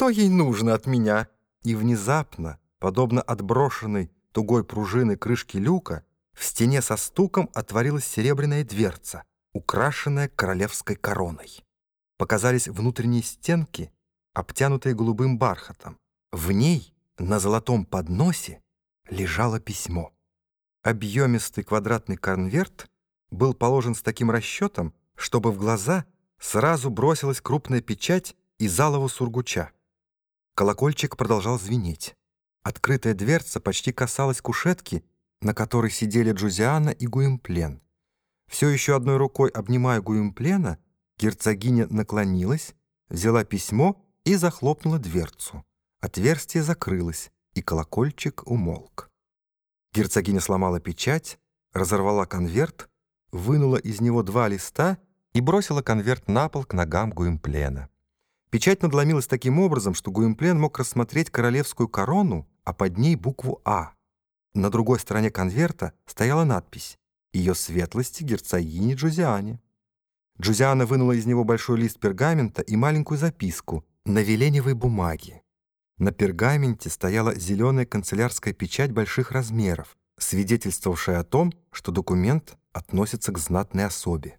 Что ей нужно от меня?» И внезапно, подобно отброшенной тугой пружины крышки люка, в стене со стуком отворилась серебряная дверца, украшенная королевской короной. Показались внутренние стенки, обтянутые голубым бархатом. В ней, на золотом подносе, лежало письмо. Объемистый квадратный конверт был положен с таким расчетом, чтобы в глаза сразу бросилась крупная печать из алого сургуча. Колокольчик продолжал звенеть. Открытая дверца почти касалась кушетки, на которой сидели Джузиана и Гуимплен. Все еще одной рукой обнимая Гуимплена, герцогиня наклонилась, взяла письмо и захлопнула дверцу. Отверстие закрылось, и колокольчик умолк. Герцогиня сломала печать, разорвала конверт, вынула из него два листа и бросила конверт на пол к ногам Гуимплена. Печать надломилась таким образом, что Гуимплен мог рассмотреть королевскую корону, а под ней букву «А». На другой стороне конверта стояла надпись «Ее светлости герцогини Джузиане». Джузиана вынула из него большой лист пергамента и маленькую записку на веленевой бумаге. На пергаменте стояла зеленая канцелярская печать больших размеров, свидетельствовавшая о том, что документ относится к знатной особе.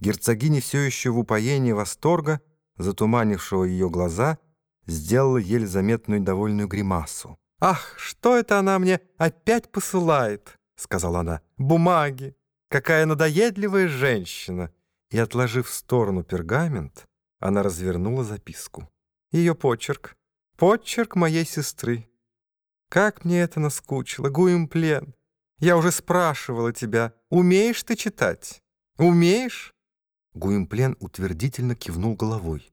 Герцогиня все еще в упоении восторга затуманившего ее глаза, сделала еле заметную довольную гримасу. «Ах, что это она мне опять посылает?» — сказала она. «Бумаги! Какая надоедливая женщина!» И, отложив в сторону пергамент, она развернула записку. Ее почерк. Почерк моей сестры. Как мне это наскучило, Гуимплен. Я уже спрашивала тебя, умеешь ты читать? Умеешь? Гуимплен утвердительно кивнул головой.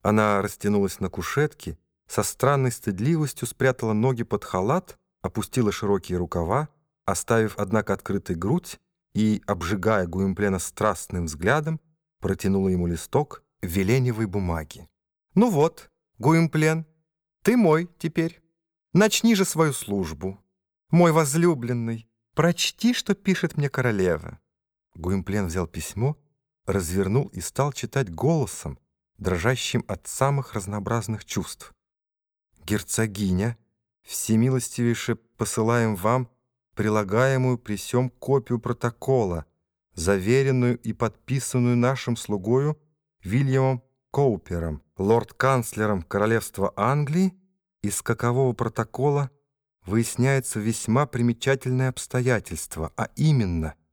Она растянулась на кушетке, со странной стыдливостью спрятала ноги под халат, опустила широкие рукава, оставив, однако, открытой грудь и, обжигая Гуимплена страстным взглядом, протянула ему листок веленевой бумаги. «Ну вот, Гуимплен, ты мой теперь. Начни же свою службу. Мой возлюбленный, прочти, что пишет мне королева». Гуимплен взял письмо развернул и стал читать голосом, дрожащим от самых разнообразных чувств. «Герцогиня, всемилостивейше посылаем вам прилагаемую при сём копию протокола, заверенную и подписанную нашим слугою Вильямом Коупером, лорд-канцлером Королевства Англии, из какового протокола выясняется весьма примечательное обстоятельство, а именно —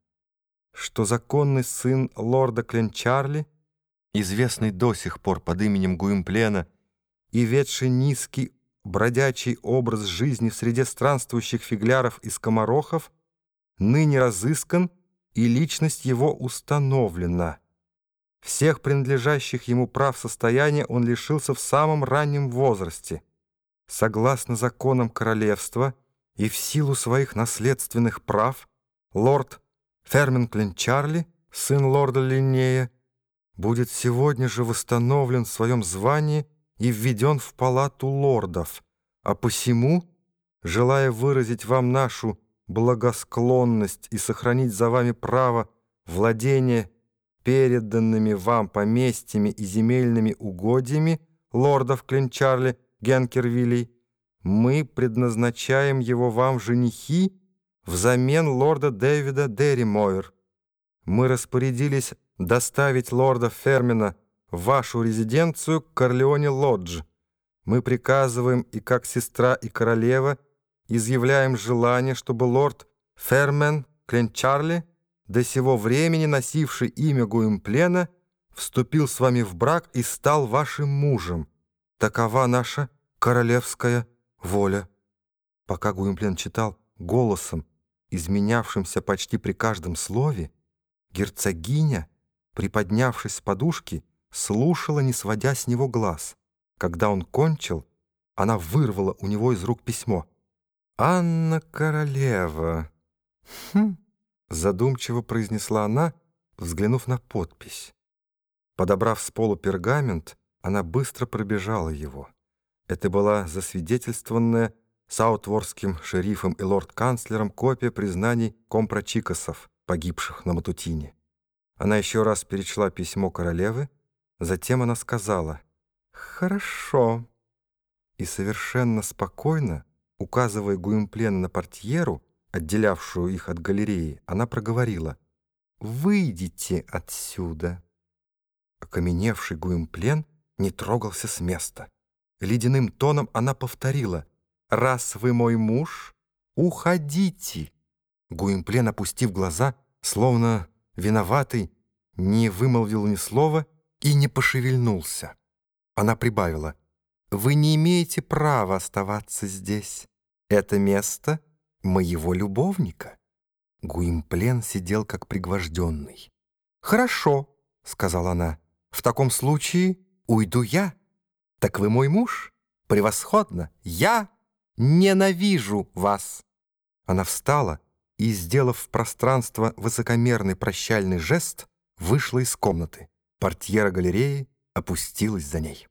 что законный сын лорда Кленчарли, известный до сих пор под именем Гуимплена и ведший низкий бродячий образ жизни в среде странствующих фигляров и скоморохов, ныне разыскан и личность его установлена. Всех принадлежащих ему прав состояния он лишился в самом раннем возрасте. Согласно законам королевства и в силу своих наследственных прав, лорд Ферминклин Чарли, сын лорда Линнея, будет сегодня же восстановлен в своем звании и введен в палату лордов, а посему, желая выразить вам нашу благосклонность и сохранить за вами право владения переданными вам поместьями и земельными угодьями лордов Клинчарли Генкервилей, мы предназначаем его вам женихи взамен лорда Дэвида Дерримойр. Мы распорядились доставить лорда Фермина в вашу резиденцию Корлеоне Лодж. Мы приказываем и как сестра, и королева изъявляем желание, чтобы лорд Фермен Кленчарли, до сего времени носивший имя Гуимплена, вступил с вами в брак и стал вашим мужем. Такова наша королевская воля». Пока Гуимплен читал голосом, изменявшимся почти при каждом слове, герцогиня, приподнявшись с подушки, слушала, не сводя с него глаз. Когда он кончил, она вырвала у него из рук письмо. «Анна Королева!» «Хм!» — задумчиво произнесла она, взглянув на подпись. Подобрав с полу пергамент, она быстро пробежала его. Это была засвидетельствованная саутворским шерифом и лорд-канцлером копия признаний компрочикосов, погибших на Матутине. Она еще раз перечла письмо королевы, затем она сказала «Хорошо». И совершенно спокойно, указывая Гуимплена на портьеру, отделявшую их от галереи, она проговорила «Выйдите отсюда». Окаменевший Гуимплен не трогался с места. Ледяным тоном она повторила «Раз вы мой муж, уходите». Гуимплен, опустив глаза, словно виноватый, не вымолвил ни слова и не пошевельнулся. Она прибавила «Вы не имеете права оставаться здесь. Это место моего любовника». Гуимплен сидел как пригвожденный. «Хорошо», — сказала она, — «в таком случае уйду я. Так вы мой муж? Превосходно! Я ненавижу вас!» Она встала и, сделав в пространство высокомерный прощальный жест, вышла из комнаты. Портьера галереи опустилась за ней.